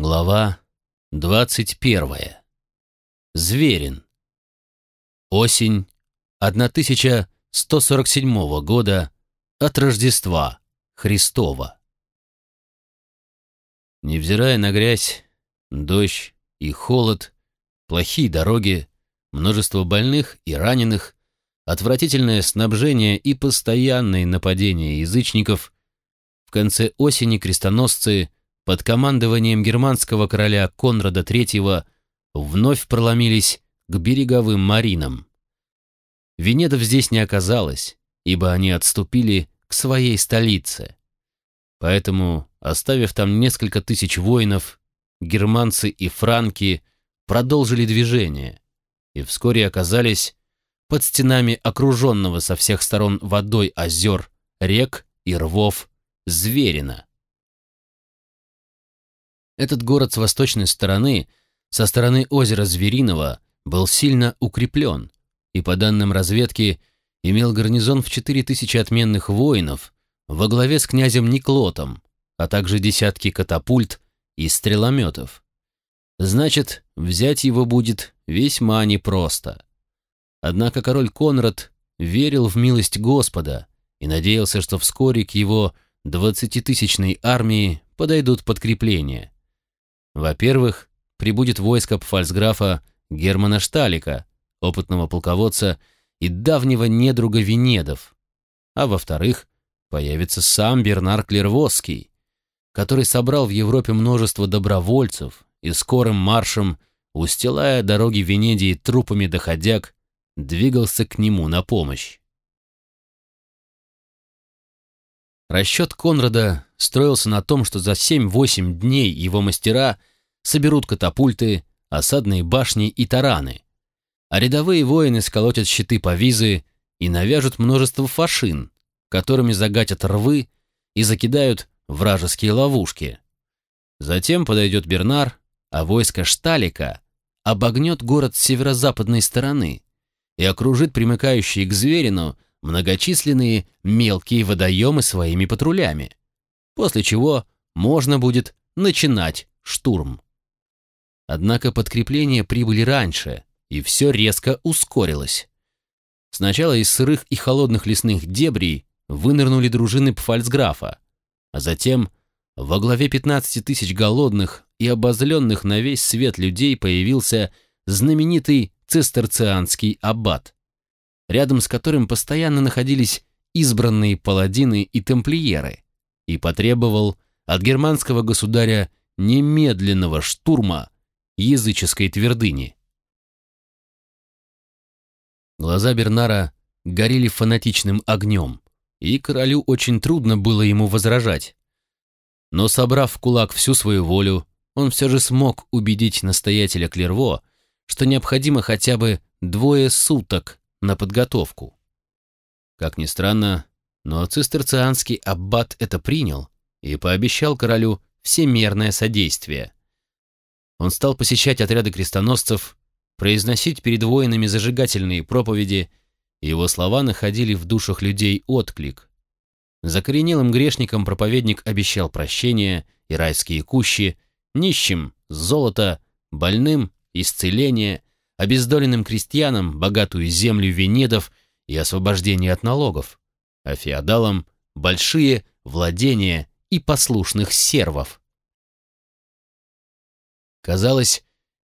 Глава двадцать первая. Зверин. Осень 1147 года от Рождества Христова. Невзирая на грязь, дождь и холод, плохие дороги, множество больных и раненых, отвратительное снабжение и постоянные нападения язычников, в конце осени крестоносцы под командованием германского короля Конрада III вновь проломились к береговым маринам. Венедов здесь не оказалось, ибо они отступили к своей столице. Поэтому, оставив там несколько тысяч воинов, германцы и франки продолжили движение и вскоре оказались под стенами окруженного со всех сторон водой озер, рек и рвов Зверина. Этот город с восточной стороны, со стороны озера Звериного, был сильно укреплен и, по данным разведки, имел гарнизон в 4000 отменных воинов во главе с князем Никлотом, а также десятки катапульт и стрелометов. Значит, взять его будет весьма непросто. Однако король Конрад верил в милость Господа и надеялся, что вскоре к его двадцатитысячной армии подойдут подкрепления. Во-первых, прибудет войско пфальцграфа Германа Шталика, опытного полководца и давнего недруга Венедов. А во-вторых, появится сам Бернар Клервосский, который собрал в Европе множество добровольцев и скорым маршем, устилая дороги Венедии трупами доходяг, двигался к нему на помощь. Расчет Конрада строился на том, что за 7-8 дней его мастера соберут катапульты, осадные башни и тараны, а рядовые воины сколотят щиты по визы и навяжут множество фашин, которыми загатят рвы и закидают вражеские ловушки. Затем подойдет Бернар, а войско Шталика обогнет город с северо-западной стороны и окружит примыкающие к Зверину многочисленные мелкие водоемы своими патрулями, после чего можно будет начинать штурм. Однако подкрепления прибыли раньше, и все резко ускорилось. Сначала из сырых и холодных лесных дебрей вынырнули дружины Пфальцграфа, а затем во главе 15 тысяч голодных и обозленных на весь свет людей появился знаменитый цистерцианский аббат, рядом с которым постоянно находились избранные паладины и темплиеры, и потребовал от германского государя немедленного штурма языческой твердыни. Глаза Бернара горели фанатичным огнем, и королю очень трудно было ему возражать. Но, собрав в кулак всю свою волю, он все же смог убедить настоятеля Клерво, что необходимо хотя бы двое суток на подготовку. Как ни странно, но цистерцианский аббат это принял и пообещал королю всемерное содействие. Он стал посещать отряды крестоносцев, произносить перед воинами зажигательные проповеди, и его слова находили в душах людей отклик. Закоренелым грешникам проповедник обещал прощение и райские кущи, нищим — золото, больным — исцеление, обездоленным крестьянам — богатую землю венедов и освобождение от налогов, а феодалам — большие владения и послушных сервов. Казалось,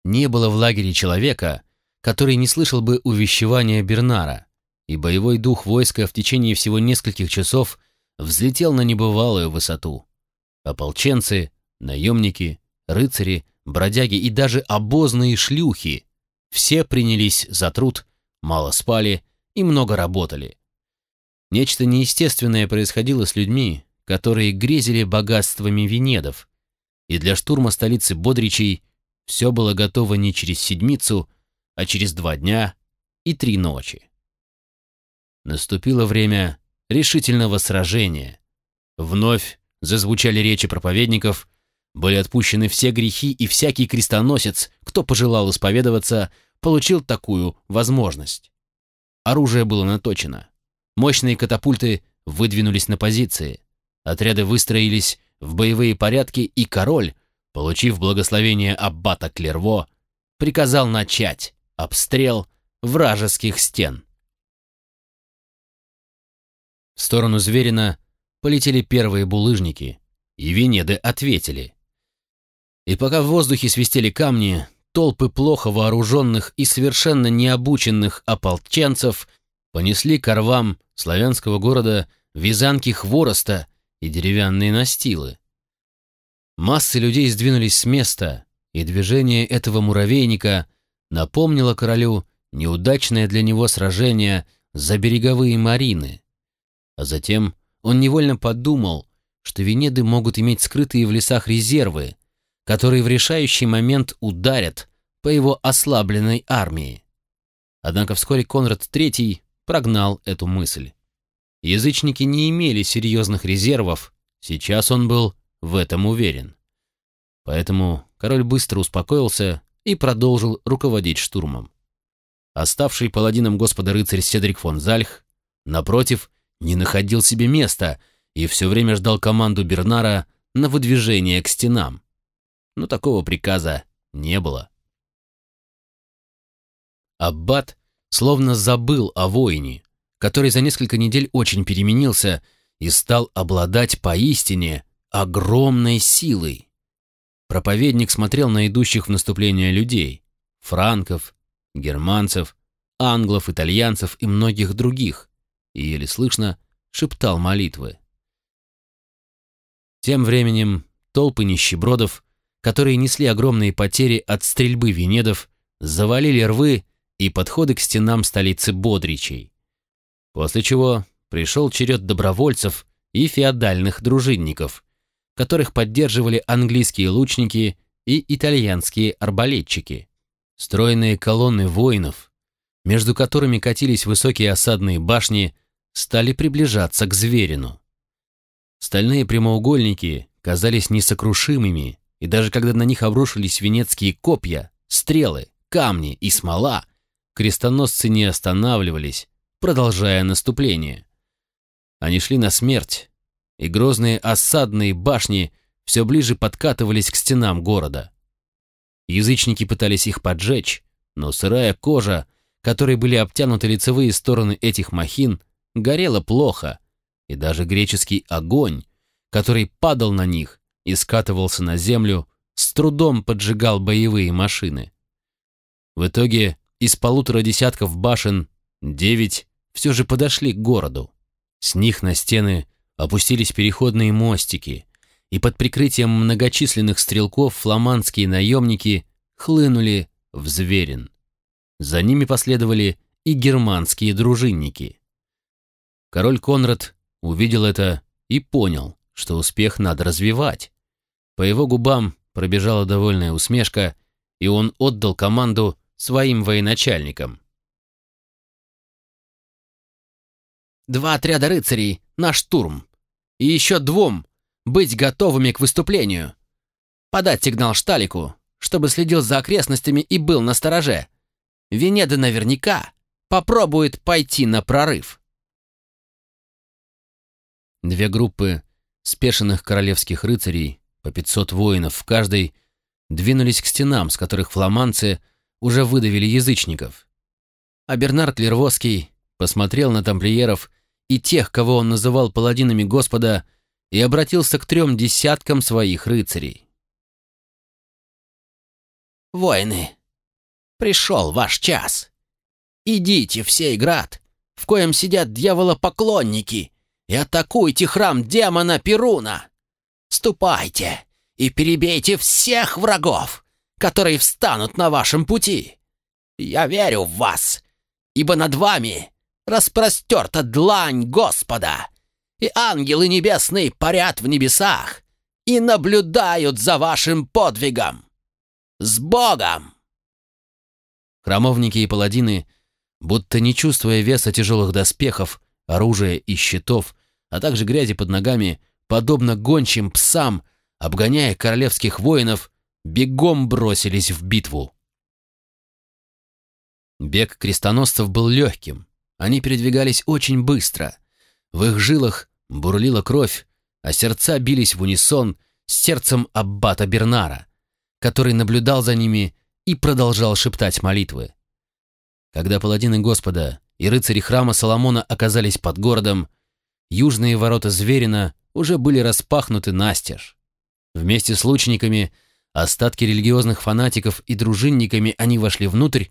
не было в лагере человека, который не слышал бы увещевания Бернара, и боевой дух войска в течение всего нескольких часов взлетел на небывалую высоту. Ополченцы, наемники, рыцари, бродяги и даже обозные шлюхи все принялись за труд, мало спали и много работали. Нечто неестественное происходило с людьми, которые грезили богатствами Венедов, и для штурма столицы Бодричей все было готово не через седмицу, а через два дня и три ночи. Наступило время решительного сражения. Вновь зазвучали речи проповедников, были отпущены все грехи, и всякий крестоносец, кто пожелал исповедоваться, получил такую возможность. Оружие было наточено. Мощные катапульты выдвинулись на позиции. Отряды выстроились в боевые порядки, и король, получив благословение аббата Клерво, приказал начать обстрел вражеских стен. В сторону Зверина полетели первые булыжники, и Венеды ответили. И пока в воздухе свистели камни, толпы плохо вооруженных и совершенно необученных ополченцев понесли к орвам славянского города вязанки хвороста и деревянные настилы. Массы людей сдвинулись с места, и движение этого муравейника напомнило королю неудачное для него сражение за береговые марины. А затем он невольно подумал, что Венеды могут иметь скрытые в лесах резервы, которые в решающий момент ударят по его ослабленной армии. Однако вскоре Конрад III прогнал эту мысль. Язычники не имели серьезных резервов, сейчас он был в этом уверен. Поэтому король быстро успокоился и продолжил руководить штурмом. Оставший паладином господа рыцарь Седрик фон Зальх, напротив, не находил себе места и все время ждал команду Бернара на выдвижение к стенам. Но такого приказа не было. Аббат словно забыл о воине, который за несколько недель очень переменился и стал обладать поистине огромной силой. Проповедник смотрел на идущих в наступление людей, франков, германцев, англов, итальянцев и многих других, и еле слышно шептал молитвы. Тем временем толпы нищебродов, которые несли огромные потери от стрельбы венедов, завалили рвы и подходы к стенам столицы Бодричей. После чего пришел черед добровольцев и феодальных дружинников, которых поддерживали английские лучники и итальянские арбалетчики. Стройные колонны воинов, между которыми катились высокие осадные башни, стали приближаться к Зверину. Стальные прямоугольники казались несокрушимыми, и даже когда на них обрушились венецкие копья, стрелы, камни и смола, крестоносцы не останавливались, продолжая наступление. Они шли на смерть, и грозные осадные башни все ближе подкатывались к стенам города. Язычники пытались их поджечь, но сырая кожа, которой были обтянуты лицевые стороны этих махин, горела плохо, и даже греческий огонь, который падал на них и скатывался на землю, с трудом поджигал боевые машины. В итоге из полутора десятков башен девять все же подошли к городу. С них на стены опустились переходные мостики, и под прикрытием многочисленных стрелков фламандские наемники хлынули в Зверин. За ними последовали и германские дружинники. Король Конрад увидел это и понял, что успех надо развивать. По его губам пробежала довольная усмешка, и он отдал команду своим военачальникам. «Два отряда рыцарей на штурм, и еще двум быть готовыми к выступлению. Подать сигнал Шталику, чтобы следил за окрестностями и был на стороже. Венеда наверняка попробует пойти на прорыв. Две группы спешенных королевских рыцарей, по 500 воинов в каждой, двинулись к стенам, с которых фламандцы уже выдавили язычников. А Бернард Лервоский посмотрел на тамплиеров и тех, кого он называл паладинами Господа, и обратился к трем десяткам своих рыцарей. «Воины, пришел ваш час. Идите в сей град, в коем сидят дьяволопоклонники, и атакуйте храм демона Перуна. Ступайте и перебейте всех врагов, которые встанут на вашем пути. Я верю в вас, ибо над вами распростерта длань Господа, и ангелы небесные парят в небесах и наблюдают за вашим подвигом. С Богом!» Храмовники и паладины, будто не чувствуя веса тяжелых доспехов, оружия и щитов, а также грязи под ногами, подобно гончим псам, обгоняя королевских воинов, бегом бросились в битву. Бег крестоносцев был легким, они передвигались очень быстро. В их жилах бурлила кровь, а сердца бились в унисон, с сердцем аббата Бернара, который наблюдал за ними и продолжал шептать молитвы. Когда паладины Господа и рыцари храма Соломона оказались под городом, южные ворота Зверина уже были распахнуты настежь. Вместе с лучниками, остатки религиозных фанатиков и дружинниками они вошли внутрь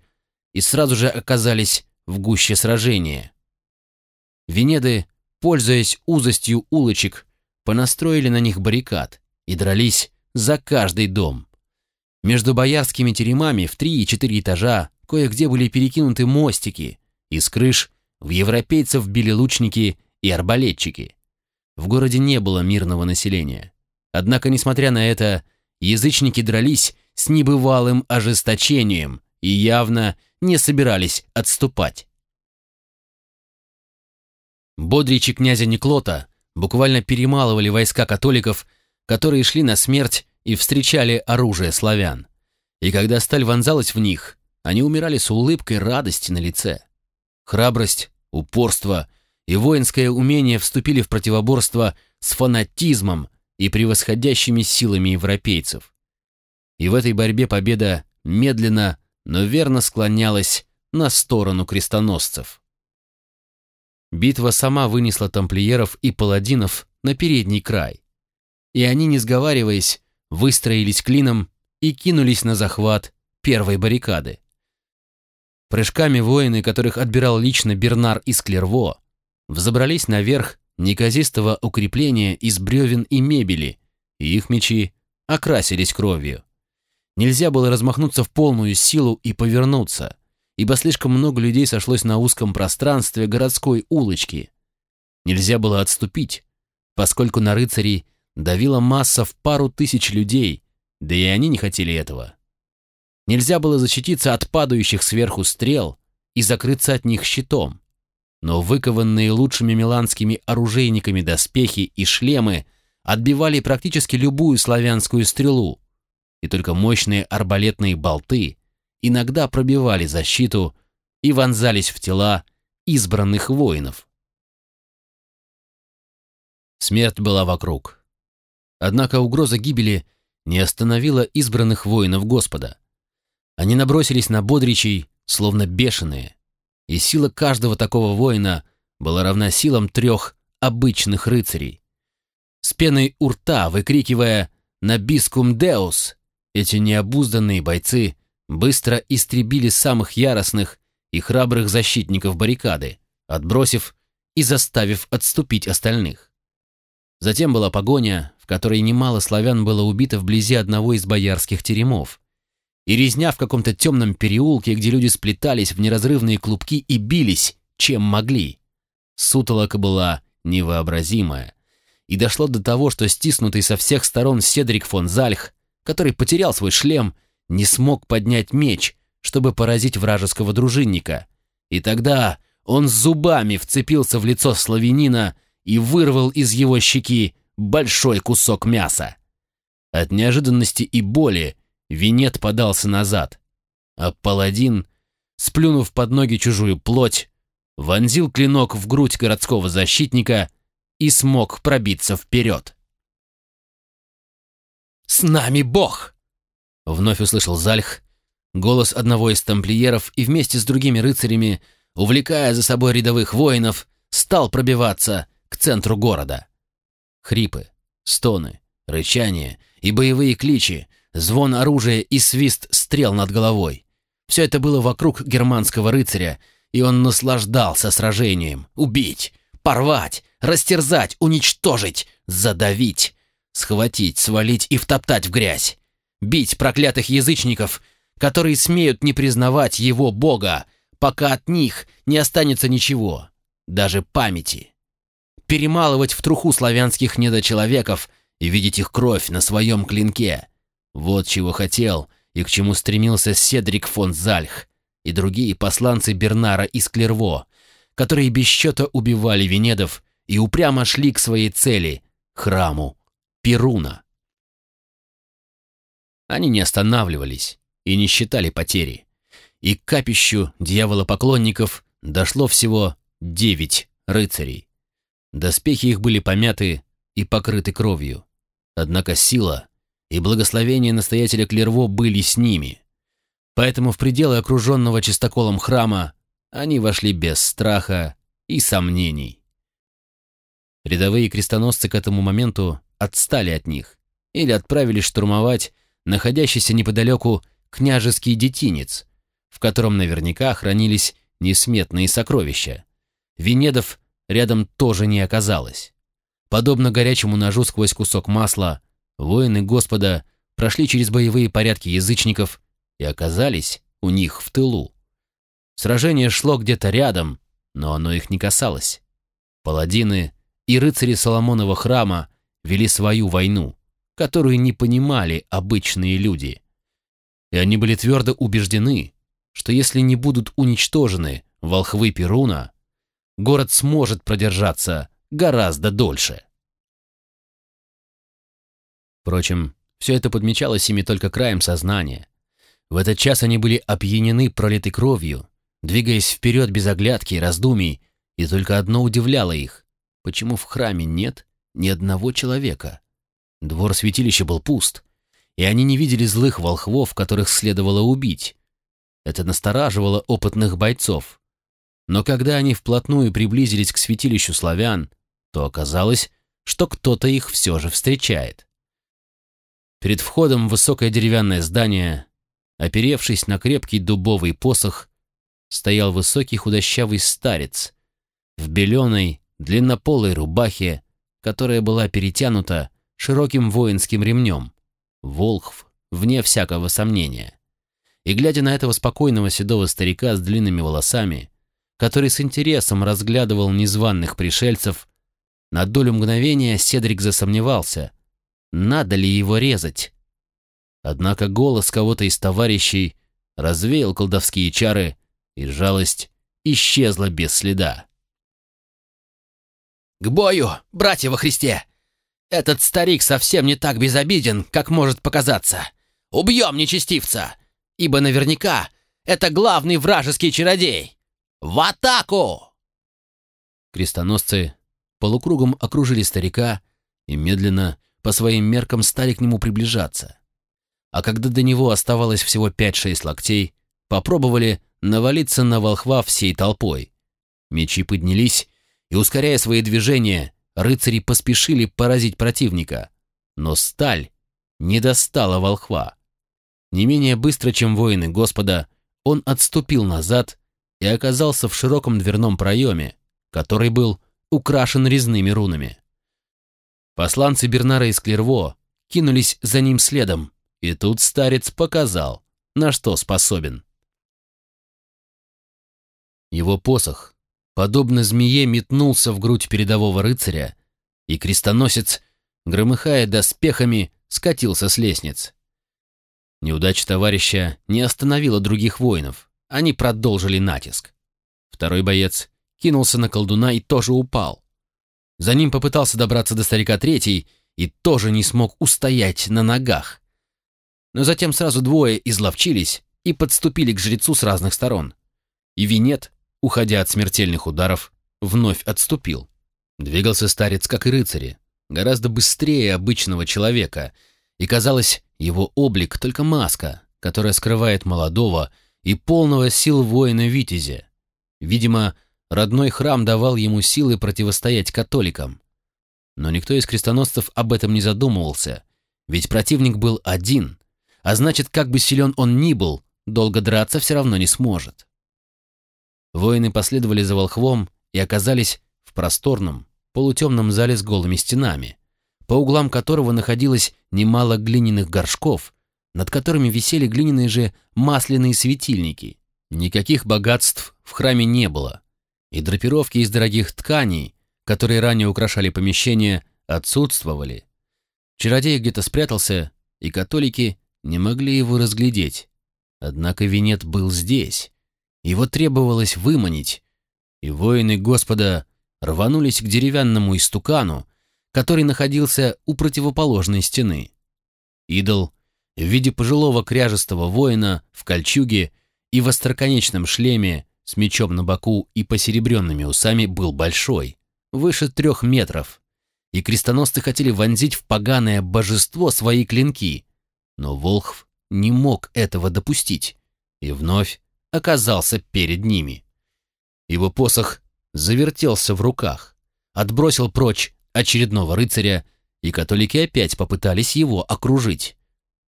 и сразу же оказались в гуще сражения. Венеды, пользуясь узостью улочек, понастроили на них баррикад и дрались за каждый дом. Между боярскими теремами в три и четыре этажа кое-где были перекинуты мостики, из крыш в европейцев били лучники и арбалетчики. В городе не было мирного населения. Однако, несмотря на это, язычники дрались с небывалым ожесточением и явно не собирались отступать. Бодричи князя Никлота буквально перемалывали войска католиков, которые шли на смерть и встречали оружие славян. И когда сталь вонзалась в них, они умирали с улыбкой радости на лице. Храбрость, упорство и воинское умение вступили в противоборство с фанатизмом и превосходящими силами европейцев. И в этой борьбе победа медленно, но верно склонялась на сторону крестоносцев. Битва сама вынесла тамплиеров и паладинов на передний край. И они, не сговариваясь, выстроились клином и кинулись на захват первой баррикады. Прыжками воины, которых отбирал лично Бернар из Клерво, взобрались наверх неказистого укрепления из бревен и мебели, и их мечи окрасились кровью. Нельзя было размахнуться в полную силу и повернуться, ибо слишком много людей сошлось на узком пространстве городской улочки. Нельзя было отступить, поскольку на рыцарей давила масса в пару тысяч людей, да и они не хотели этого. Нельзя было защититься от падающих сверху стрел и закрыться от них щитом. Но выкованные лучшими миланскими оружейниками доспехи и шлемы отбивали практически любую славянскую стрелу, и только мощные арбалетные болты иногда пробивали защиту и вонзались в тела избранных воинов. Смерть была вокруг. Однако угроза гибели не остановила избранных воинов Господа. Они набросились на бодричей, словно бешеные, и сила каждого такого воина была равна силам трех обычных рыцарей. С пеной у рта, выкрикивая «Набискум Деус!», эти необузданные бойцы быстро истребили самых яростных и храбрых защитников баррикады, отбросив и заставив отступить остальных. Затем была погоня, в которой немало славян было убито вблизи одного из боярских теремов, и резня в каком-то темном переулке, где люди сплетались в неразрывные клубки и бились, чем могли. Сутолока была невообразимая, и дошло до того, что стиснутый со всех сторон Седрик фон Зальх, который потерял свой шлем, не смог поднять меч, чтобы поразить вражеского дружинника. И тогда он зубами вцепился в лицо славянина и вырвал из его щеки большой кусок мяса. От неожиданности и боли Винет подался назад, а паладин, сплюнув под ноги чужую плоть, вонзил клинок в грудь городского защитника и смог пробиться вперед. «С нами Бог!» — вновь услышал Зальх, голос одного из тамплиеров и вместе с другими рыцарями, увлекая за собой рядовых воинов, стал пробиваться к центру города. Хрипы, стоны, рычание и боевые кличи звон оружия и свист стрел над головой. Все это было вокруг германского рыцаря, и он наслаждался сражением. Убить, порвать, растерзать, уничтожить, задавить, схватить, свалить и втоптать в грязь. Бить проклятых язычников, которые смеют не признавать его бога, пока от них не останется ничего, даже памяти. Перемалывать в труху славянских недочеловеков и видеть их кровь на своем клинке — вот чего хотел и к чему стремился Седрик фон Зальх и другие посланцы Бернара из Клерво, которые без счета убивали Венедов и упрямо шли к своей цели — храму Перуна. Они не останавливались и не считали потери, и к капищу дьяволопоклонников дошло всего девять рыцарей. Доспехи их были помяты и покрыты кровью. Однако сила и благословение настоятеля Клерво были с ними. Поэтому в пределы окруженного чистоколом храма они вошли без страха и сомнений. Рядовые крестоносцы к этому моменту отстали от них или отправились штурмовать находящийся неподалеку княжеский детинец, в котором наверняка хранились несметные сокровища. Венедов рядом тоже не оказалось. Подобно горячему ножу сквозь кусок масла, воины Господа прошли через боевые порядки язычников и оказались у них в тылу. Сражение шло где-то рядом, но оно их не касалось. Паладины и рыцари Соломонова храма вели свою войну, которую не понимали обычные люди. И они были твердо убеждены, что если не будут уничтожены волхвы Перуна, город сможет продержаться гораздо дольше. Впрочем, все это подмечалось ими только краем сознания. В этот час они были опьянены пролитой кровью, двигаясь вперед без оглядки и раздумий, и только одно удивляло их. Почему в храме нет ни одного человека? Двор святилища был пуст, и они не видели злых волхвов, которых следовало убить. Это настораживало опытных бойцов. Но когда они вплотную приблизились к святилищу славян, то оказалось, что кто-то их все же встречает. Перед входом в высокое деревянное здание, оперевшись на крепкий дубовый посох, стоял высокий худощавый старец в беленой длиннополой рубахе, которая была перетянута широким воинским ремнем. Волхв, вне всякого сомнения. И глядя на этого спокойного седого старика с длинными волосами, который с интересом разглядывал незваных пришельцев, на долю мгновения Седрик засомневался, надо ли его резать. Однако голос кого-то из товарищей развеял колдовские чары, и жалость исчезла без следа. «К бою, братья во Христе! Этот старик совсем не так безобиден, как может показаться. Убьем нечестивца, ибо наверняка это главный вражеский чародей. В атаку!» Крестоносцы полукругом окружили старика и медленно, по своим меркам, стали к нему приближаться. А когда до него оставалось всего пять-шесть локтей, попробовали навалиться на волхва всей толпой. Мечи поднялись, и, ускоряя свои движения, рыцари поспешили поразить противника. Но сталь не достала волхва. Не менее быстро, чем воины Господа, он отступил назад и оказался в широком дверном проеме, который был украшен резными рунами. Посланцы Бернара из Клерво кинулись за ним следом, и тут старец показал, на что способен. Его посох подобно змее, метнулся в грудь передового рыцаря, и крестоносец, громыхая доспехами, скатился с лестниц. Неудача товарища не остановила других воинов, они продолжили натиск. Второй боец кинулся на колдуна и тоже упал. За ним попытался добраться до старика третий и тоже не смог устоять на ногах. Но затем сразу двое изловчились и подступили к жрецу с разных сторон. И Винет, уходя от смертельных ударов, вновь отступил. Двигался старец, как и рыцари, гораздо быстрее обычного человека, и, казалось, его облик только маска, которая скрывает молодого и полного сил воина-витязя. Видимо, родной храм давал ему силы противостоять католикам. Но никто из крестоносцев об этом не задумывался, ведь противник был один, а значит, как бы силен он ни был, долго драться все равно не сможет. Воины последовали за волхвом и оказались в просторном, полутемном зале с голыми стенами, по углам которого находилось немало глиняных горшков, над которыми висели глиняные же масляные светильники. Никаких богатств в храме не было, и драпировки из дорогих тканей, которые ранее украшали помещение, отсутствовали. Чародей где-то спрятался, и католики не могли его разглядеть. Однако Венет был здесь, его требовалось выманить, и воины Господа рванулись к деревянному истукану, который находился у противоположной стены. Идол в виде пожилого кряжестого воина в кольчуге и в остроконечном шлеме с мечом на боку и посеребренными усами был большой, выше трех метров, и крестоносцы хотели вонзить в поганое божество свои клинки, но Волхв не мог этого допустить и вновь оказался перед ними. Его посох завертелся в руках, отбросил прочь очередного рыцаря, и католики опять попытались его окружить.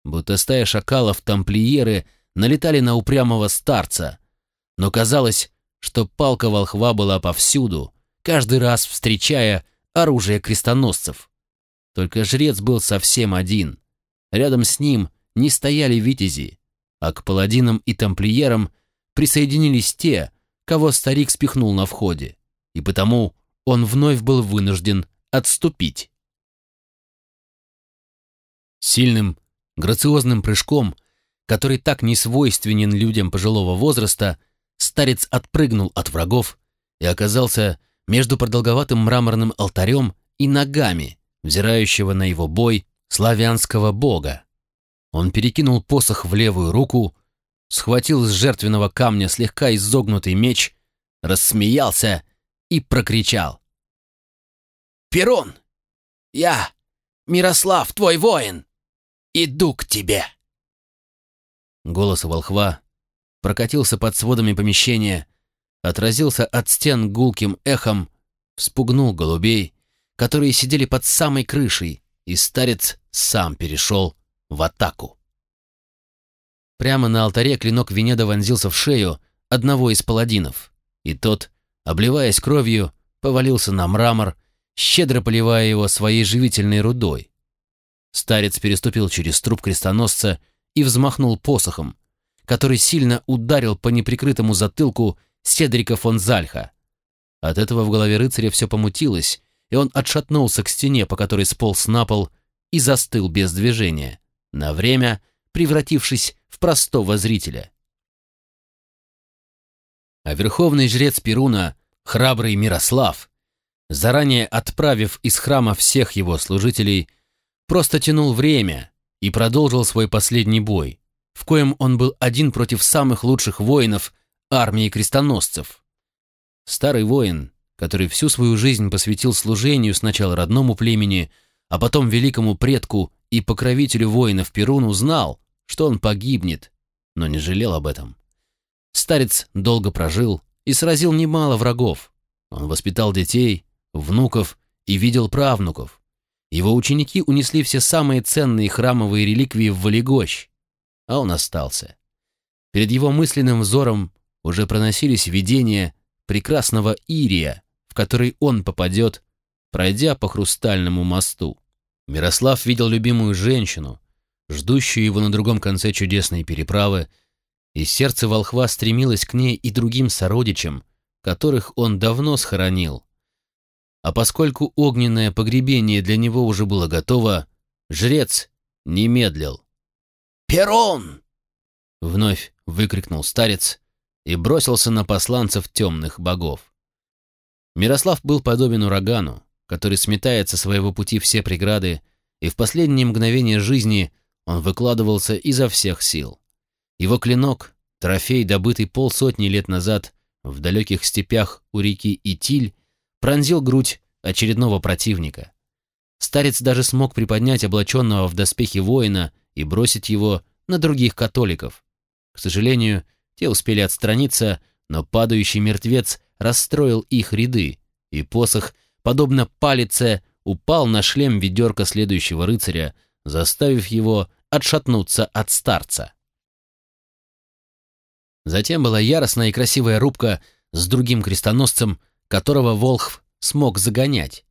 Будто стая шакалов-тамплиеры налетали на упрямого старца, но казалось, что палка волхва была повсюду, каждый раз встречая оружие крестоносцев. Только жрец был совсем один. Рядом с ним не стояли витязи, а к паладинам и тамплиерам присоединились те, кого старик спихнул на входе, и потому он вновь был вынужден отступить. Сильным, грациозным прыжком, который так не свойственен людям пожилого возраста, старец отпрыгнул от врагов и оказался между продолговатым мраморным алтарем и ногами, взирающего на его бой славянского бога. Он перекинул посох в левую руку, схватил с жертвенного камня слегка изогнутый меч, рассмеялся и прокричал. «Перун! Я, Мирослав, твой воин, иду к тебе!» Голос волхва прокатился под сводами помещения, отразился от стен гулким эхом, вспугнул голубей, которые сидели под самой крышей, и старец сам перешел в атаку. Прямо на алтаре клинок Венеда вонзился в шею одного из паладинов, и тот, обливаясь кровью, повалился на мрамор, щедро поливая его своей живительной рудой. Старец переступил через труп крестоносца и взмахнул посохом, который сильно ударил по неприкрытому затылку Седрика фон Зальха. От этого в голове рыцаря все помутилось, и он отшатнулся к стене, по которой сполз на пол, и застыл без движения, на время превратившись простого зрителя. А верховный жрец Перуна, храбрый Мирослав, заранее отправив из храма всех его служителей, просто тянул время и продолжил свой последний бой, в коем он был один против самых лучших воинов армии крестоносцев. Старый воин, который всю свою жизнь посвятил служению сначала родному племени, а потом великому предку и покровителю воинов Перун, узнал, что он погибнет, но не жалел об этом. Старец долго прожил и сразил немало врагов. Он воспитал детей, внуков и видел правнуков. Его ученики унесли все самые ценные храмовые реликвии в Валегощ, а он остался. Перед его мысленным взором уже проносились видения прекрасного Ирия, в который он попадет, пройдя по хрустальному мосту. Мирослав видел любимую женщину, ждущую его на другом конце чудесной переправы, и сердце волхва стремилось к ней и другим сородичам, которых он давно схоронил. А поскольку огненное погребение для него уже было готово, жрец не медлил. «Перун!» — вновь выкрикнул старец, и бросился на посланцев темных богов. Мирослав был подобен урагану, который сметает со своего пути все преграды, и в последние мгновения жизни он выкладывался изо всех сил. Его клинок, трофей, добытый полсотни лет назад в далеких степях у реки Итиль, пронзил грудь очередного противника. Старец даже смог приподнять облаченного в доспехи воина и бросить его на других католиков. К сожалению, те успели отстраниться, но падающий мертвец расстроил их ряды, и посох, подобно палице, упал на шлем ведерка следующего рыцаря, заставив его отшатнуться от старца. Затем была яростная и красивая рубка с другим крестоносцем, которого Волхв смог загонять,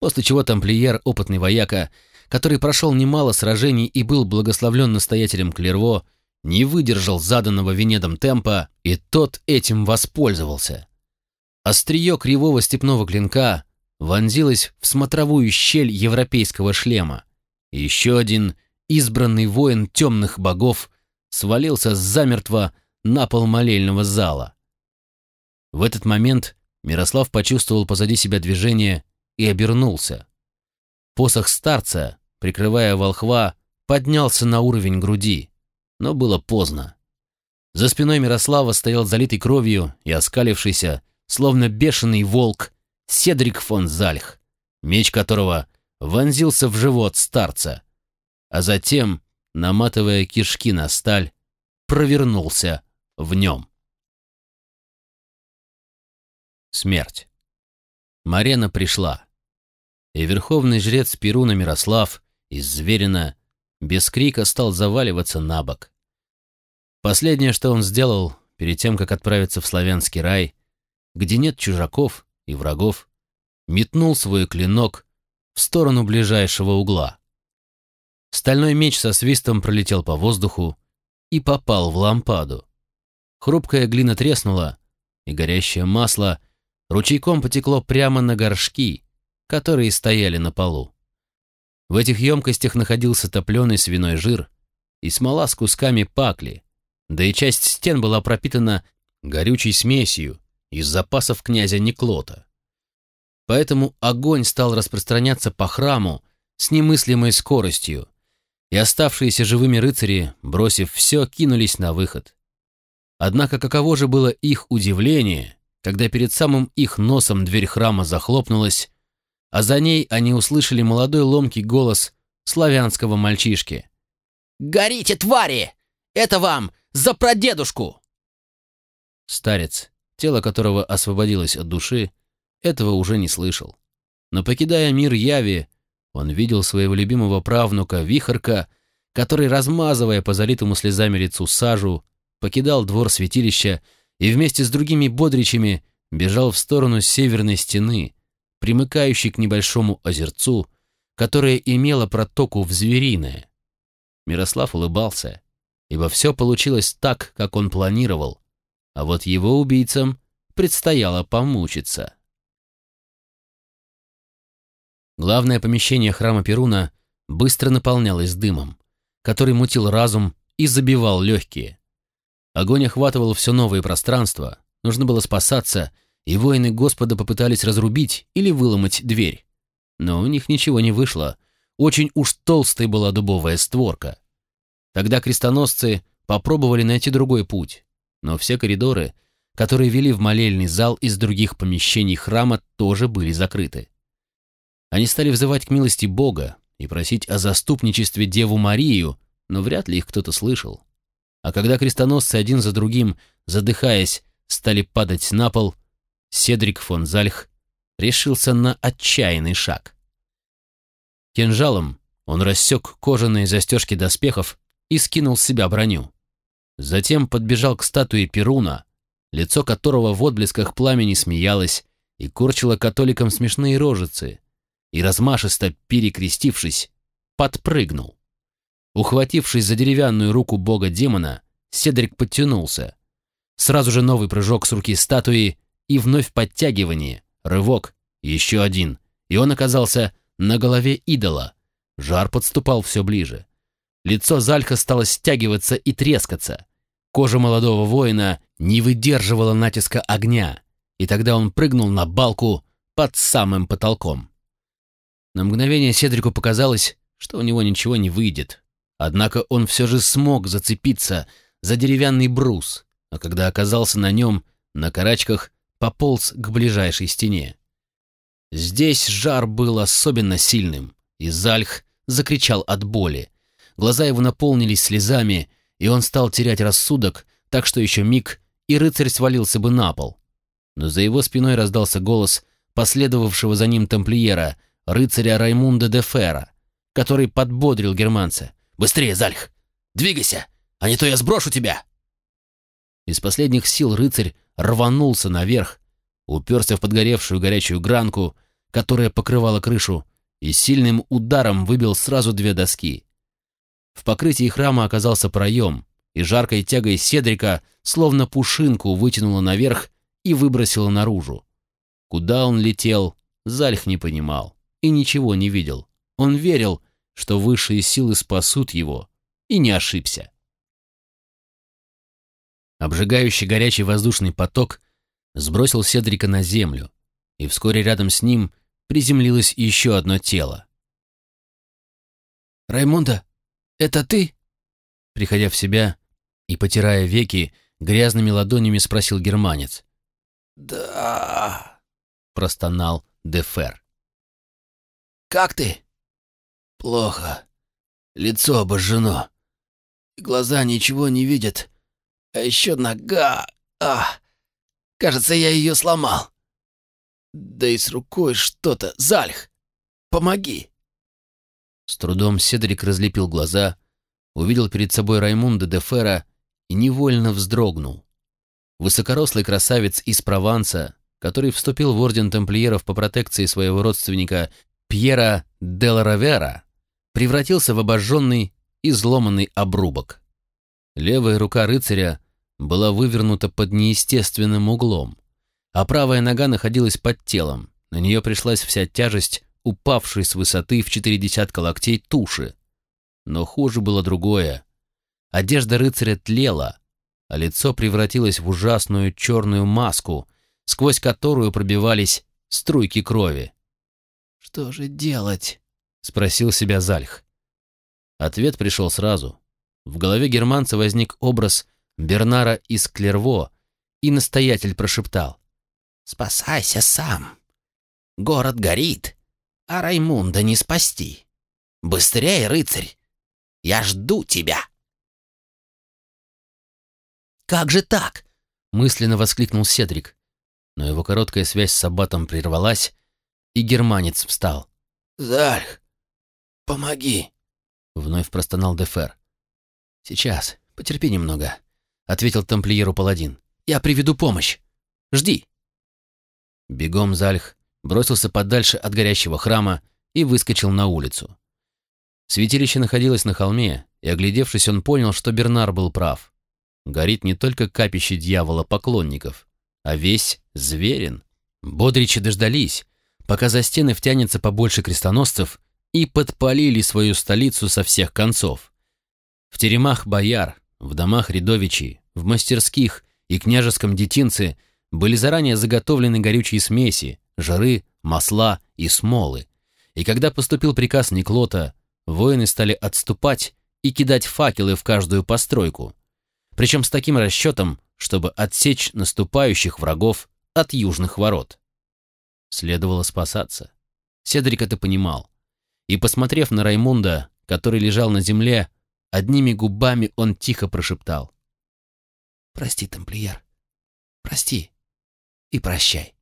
после чего тамплиер, опытный вояка, который прошел немало сражений и был благословлен настоятелем Клерво, не выдержал заданного Венедом темпа, и тот этим воспользовался. Острие кривого степного клинка вонзилось в смотровую щель европейского шлема, еще один избранный воин темных богов свалился замертво на пол молельного зала. В этот момент Мирослав почувствовал позади себя движение и обернулся. Посох старца, прикрывая волхва, поднялся на уровень груди но было поздно. За спиной Мирослава стоял залитый кровью и оскалившийся, словно бешеный волк, Седрик фон Зальх. меч которого вонзился в живот старца, а затем, наматывая кишки на сталь, провернулся в нем. Смерть. Марена пришла, и верховный жрец Перуна Мирослав из Зверина без крика стал заваливаться на бок. Последнее, что он сделал перед тем, как отправиться в славянский рай, где нет чужаков и врагов, метнул свой клинок в сторону ближайшего угла. Стальной меч со свистом пролетел по воздуху и попал в лампаду. Хрупкая глина треснула, и горящее масло ручейком потекло прямо на горшки, которые стояли на полу. В этих емкостях находился топленый свиной жир и смола с кусками пакли, да и часть стен была пропитана горючей смесью из запасов князя Никлота. Поэтому огонь стал распространяться по храму с немыслимой скоростью, и оставшиеся живыми рыцари, бросив все, кинулись на выход. Однако каково же было их удивление, когда перед самым их носом дверь храма захлопнулась, а за ней они услышали молодой ломкий голос славянского мальчишки. «Горите, твари! Это вам за прадедушку!» Старец, тело которого освободилось от души, этого уже не слышал. Но покидая мир Яви, он видел своего любимого правнука Вихарка, который, размазывая по залитому слезами лицу сажу, покидал двор святилища и вместе с другими бодричами бежал в сторону северной стены, примыкающей к небольшому озерцу, которое имело протоку в Звериное. Мирослав улыбался, ибо все получилось так, как он планировал, а вот его убийцам предстояло помучиться. Главное помещение храма Перуна быстро наполнялось дымом, который мутил разум и забивал легкие. Огонь охватывал все новые пространства, нужно было спасаться, и воины Господа попытались разрубить или выломать дверь. Но у них ничего не вышло, очень уж толстой была дубовая створка. Тогда крестоносцы попробовали найти другой путь, но все коридоры, которые вели в молельный зал из других помещений храма, тоже были закрыты. Они стали взывать к милости Бога и просить о заступничестве Деву Марию, но вряд ли их кто-то слышал. А когда крестоносцы один за другим, задыхаясь, стали падать на пол, Седрик фон Зальх решился на отчаянный шаг. Кинжалом он рассек кожаные застежки доспехов и скинул с себя броню. Затем подбежал к статуе Перуна, лицо которого в отблесках пламени смеялось и корчило католикам смешные рожицы, и, размашисто перекрестившись, подпрыгнул. Ухватившись за деревянную руку бога-демона, Седрик подтянулся. Сразу же новый прыжок с руки статуи и вновь подтягивание, рывок, еще один, и он оказался на голове идола. Жар подступал все ближе. Лицо Зальха стало стягиваться и трескаться. Кожа молодого воина не выдерживала натиска огня, и тогда он прыгнул на балку под самым потолком. На мгновение Седрику показалось, что у него ничего не выйдет. Однако он все же смог зацепиться за деревянный брус, а когда оказался на нем, на карачках, пополз к ближайшей стене. Здесь жар был особенно сильным, и Зальх закричал от боли. Глаза его наполнились слезами, и он стал терять рассудок, так что еще миг, и рыцарь свалился бы на пол. Но за его спиной раздался голос последовавшего за ним тамплиера — рыцаря Раймунда де Фера, который подбодрил германца. «Быстрее, Зальх! Двигайся, а не то я сброшу тебя!» Из последних сил рыцарь рванулся наверх, уперся в подгоревшую горячую гранку, которая покрывала крышу, и сильным ударом выбил сразу две доски. В покрытии храма оказался проем, и жаркой тягой Седрика словно пушинку вытянуло наверх и выбросило наружу. Куда он летел, Зальх не понимал и ничего не видел. Он верил, что высшие силы спасут его, и не ошибся. Обжигающий горячий воздушный поток сбросил Седрика на землю, и вскоре рядом с ним приземлилось еще одно тело. «Раймонда, это ты?» Приходя в себя и потирая веки, грязными ладонями спросил германец. «Да...» — простонал Дефер. Как ты?» «Плохо. Лицо обожжено. Глаза ничего не видят. А еще нога... А, кажется, я ее сломал. Да и с рукой что-то. Зальх, помоги!» С трудом Седрик разлепил глаза, увидел перед собой Раймунда де Фера и невольно вздрогнул. Высокорослый красавец из Прованса, который вступил в орден тамплиеров по протекции своего родственника Пьера де Ларавера, превратился в обожженный, изломанный обрубок. Левая рука рыцаря была вывернута под неестественным углом, а правая нога находилась под телом. На нее пришлась вся тяжесть упавшей с высоты в четыре десятка локтей туши. Но хуже было другое. Одежда рыцаря тлела, а лицо превратилось в ужасную черную маску, сквозь которую пробивались струйки крови. «Что же делать?» — спросил себя Зальх. Ответ пришел сразу. В голове германца возник образ Бернара из Клерво, и настоятель прошептал. «Спасайся сам. Город горит, а Раймунда не спасти. Быстрее, рыцарь! Я жду тебя!» «Как же так?» — мысленно воскликнул Седрик. Но его короткая связь с Аббатом прервалась, и германец встал. «Зальх, помоги!» — вновь простонал Дефер. «Сейчас, потерпи немного», — ответил тамплиеру паладин. «Я приведу помощь. Жди». Бегом Зальх бросился подальше от горящего храма и выскочил на улицу. Святилище находилось на холме, и, оглядевшись, он понял, что Бернар был прав горит не только капище дьявола поклонников, а весь зверин. Бодричи дождались, пока за стены втянется побольше крестоносцев, и подпалили свою столицу со всех концов. В теремах бояр, в домах рядовичей, в мастерских и княжеском детинце были заранее заготовлены горючие смеси, жиры, масла и смолы. И когда поступил приказ Никлота, воины стали отступать и кидать факелы в каждую постройку, причем с таким расчетом, чтобы отсечь наступающих врагов от южных ворот. Следовало спасаться. Седрик это понимал. И, посмотрев на Раймунда, который лежал на земле, одними губами он тихо прошептал. «Прости, тамплиер, прости и прощай».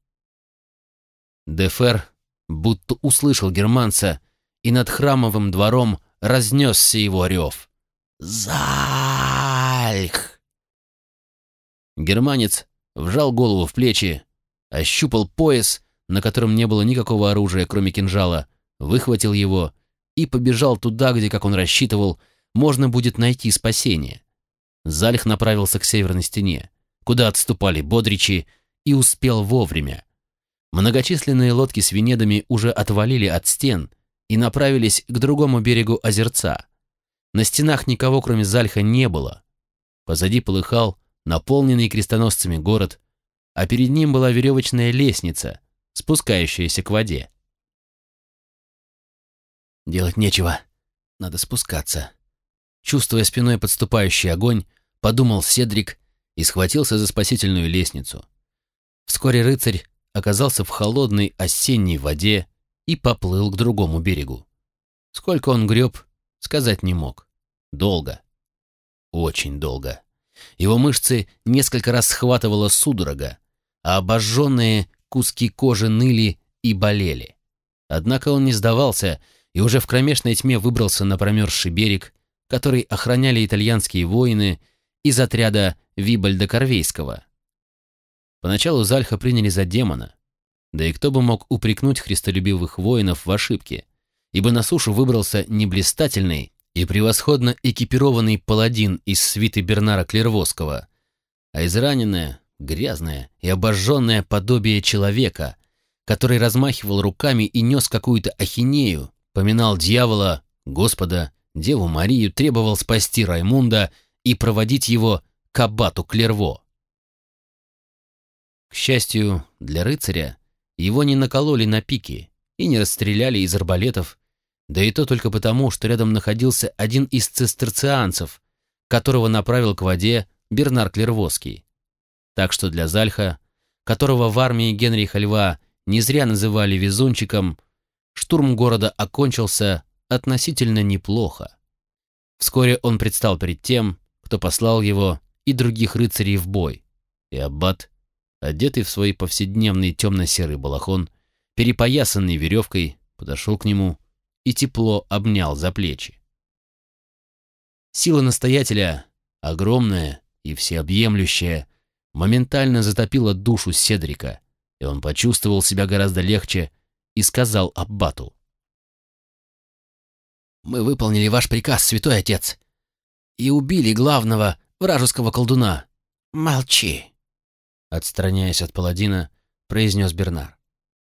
Дефер будто услышал германца, и над храмовым двором разнесся его рев. «Зальх!» Германец вжал голову в плечи, ощупал пояс, на котором не было никакого оружия, кроме кинжала, выхватил его и побежал туда, где, как он рассчитывал, можно будет найти спасение. Зальх направился к северной стене, куда отступали бодричи, и успел вовремя. Многочисленные лодки с венедами уже отвалили от стен и направились к другому берегу озерца. На стенах никого, кроме Зальха, не было. Позади полыхал наполненный крестоносцами город, а перед ним была веревочная лестница, спускающаяся к воде. Делать нечего, надо спускаться. Чувствуя спиной подступающий огонь, подумал Седрик и схватился за спасительную лестницу. Вскоре рыцарь оказался в холодной осенней воде и поплыл к другому берегу. Сколько он греб, сказать не мог. Долго. Очень долго. Его мышцы несколько раз схватывала судорога, а обожженные куски кожи ныли и болели. Однако он не сдавался и уже в кромешной тьме выбрался на промерзший берег, который охраняли итальянские воины из отряда Вибальда Корвейского. Поначалу Зальха приняли за демона, да и кто бы мог упрекнуть христолюбивых воинов в ошибке, ибо на сушу выбрался не блистательный, и превосходно экипированный паладин из свиты Бернара Клервосского, а израненное, грязное и обожженное подобие человека, который размахивал руками и нес какую-то ахинею, поминал дьявола, Господа, Деву Марию, требовал спасти Раймунда и проводить его к аббату Клерво. К счастью для рыцаря, его не накололи на пики и не расстреляли из арбалетов, да и то только потому, что рядом находился один из цистерцианцев, которого направил к воде Бернар Клервоский. Так что для Зальха, которого в армии Генриха Льва не зря называли везунчиком, штурм города окончился относительно неплохо. Вскоре он предстал перед тем, кто послал его и других рыцарей в бой, и аббат, одетый в свой повседневный темно-серый балахон, перепоясанный веревкой, подошел к нему и тепло обнял за плечи. Сила настоятеля, огромная и всеобъемлющая, моментально затопила душу Седрика, и он почувствовал себя гораздо легче и сказал Аббату. «Мы выполнили ваш приказ, святой отец, и убили главного вражеского колдуна». «Молчи», — отстраняясь от паладина, произнес Бернар.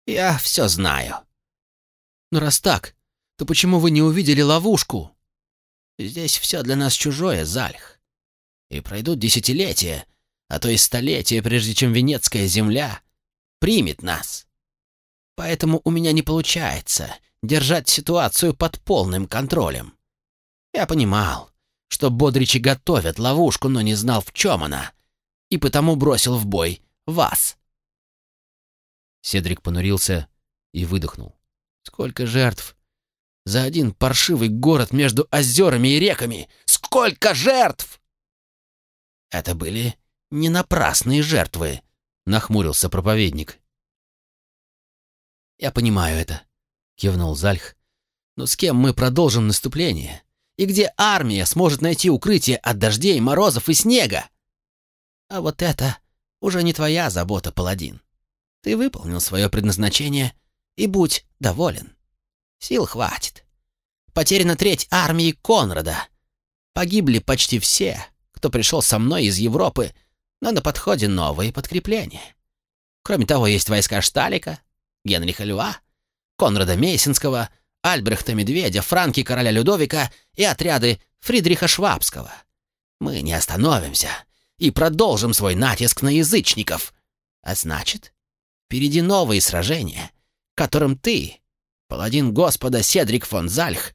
«Я все знаю». «Но раз так, то почему вы не увидели ловушку?» «Здесь все для нас чужое, Зальх. И пройдут десятилетия, а то и столетия, прежде чем Венецкая земля примет нас. Поэтому у меня не получается держать ситуацию под полным контролем. Я понимал, что бодричи готовят ловушку, но не знал, в чем она, и потому бросил в бой вас. Седрик понурился и выдохнул. Сколько жертв! За один паршивый город между озерами и реками! Сколько жертв! Это были не напрасные жертвы, нахмурился проповедник. Я понимаю это, кивнул Зальх. Но с кем мы продолжим наступление? И где армия сможет найти укрытие от дождей, морозов и снега? А вот это уже не твоя забота, паладин. Ты выполнил свое предназначение и будь доволен. Сил хватит. Потеряна треть армии Конрада. Погибли почти все, кто пришел со мной из Европы, но на подходе новые подкрепления. Кроме того, есть войска Шталика, Генриха Льва, Конрада Мейсинского, Альбрехта Медведя, Франки Короля Людовика и отряды Фридриха Швабского. Мы не остановимся и продолжим свой натиск на язычников. А значит, впереди новые сражения, которым ты, паладин Господа Седрик фон Зальх,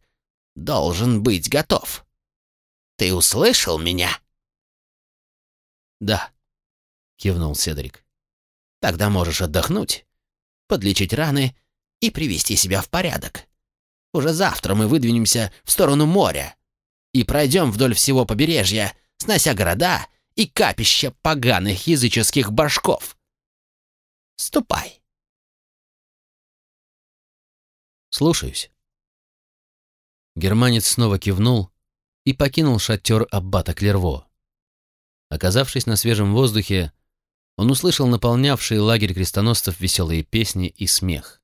должен быть готов. Ты услышал меня? Да, кивнул Седрик. Тогда можешь отдохнуть, подлечить раны и привести себя в порядок. Уже завтра мы выдвинемся в сторону моря и пройдем вдоль всего побережья, снося города и капища поганых языческих башков. Ступай. Слушаюсь. Германец снова кивнул и покинул шатер аббата Клерво. Оказавшись на свежем воздухе, он услышал наполнявшие лагерь крестоносцев веселые песни и смех.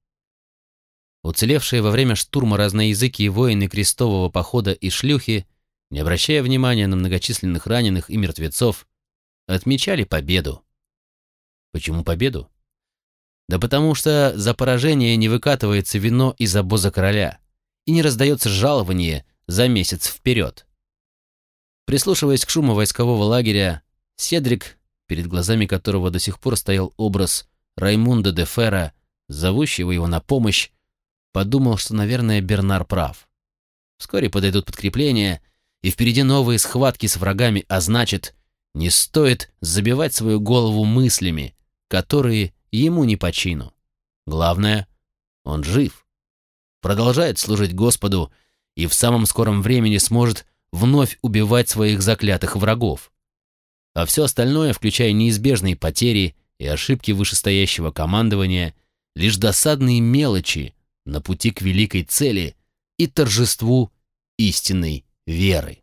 Уцелевшие во время штурма разноязыкие воины крестового похода и шлюхи, не обращая внимания на многочисленных раненых и мертвецов, отмечали победу. Почему победу? Да потому что за поражение не выкатывается вино из обоза короля и не раздается жалование за месяц вперед. Прислушиваясь к шуму войскового лагеря, Седрик перед глазами которого до сих пор стоял образ Раймунда де Ферра, зовущего его на помощь, подумал, что, наверное, Бернар прав. Вскоре подойдут подкрепления, и впереди новые схватки с врагами, а значит, не стоит забивать свою голову мыслями, которые ему не по чину. Главное, он жив, продолжает служить Господу и в самом скором времени сможет вновь убивать своих заклятых врагов а все остальное, включая неизбежные потери и ошибки вышестоящего командования, лишь досадные мелочи на пути к великой цели и торжеству истинной веры.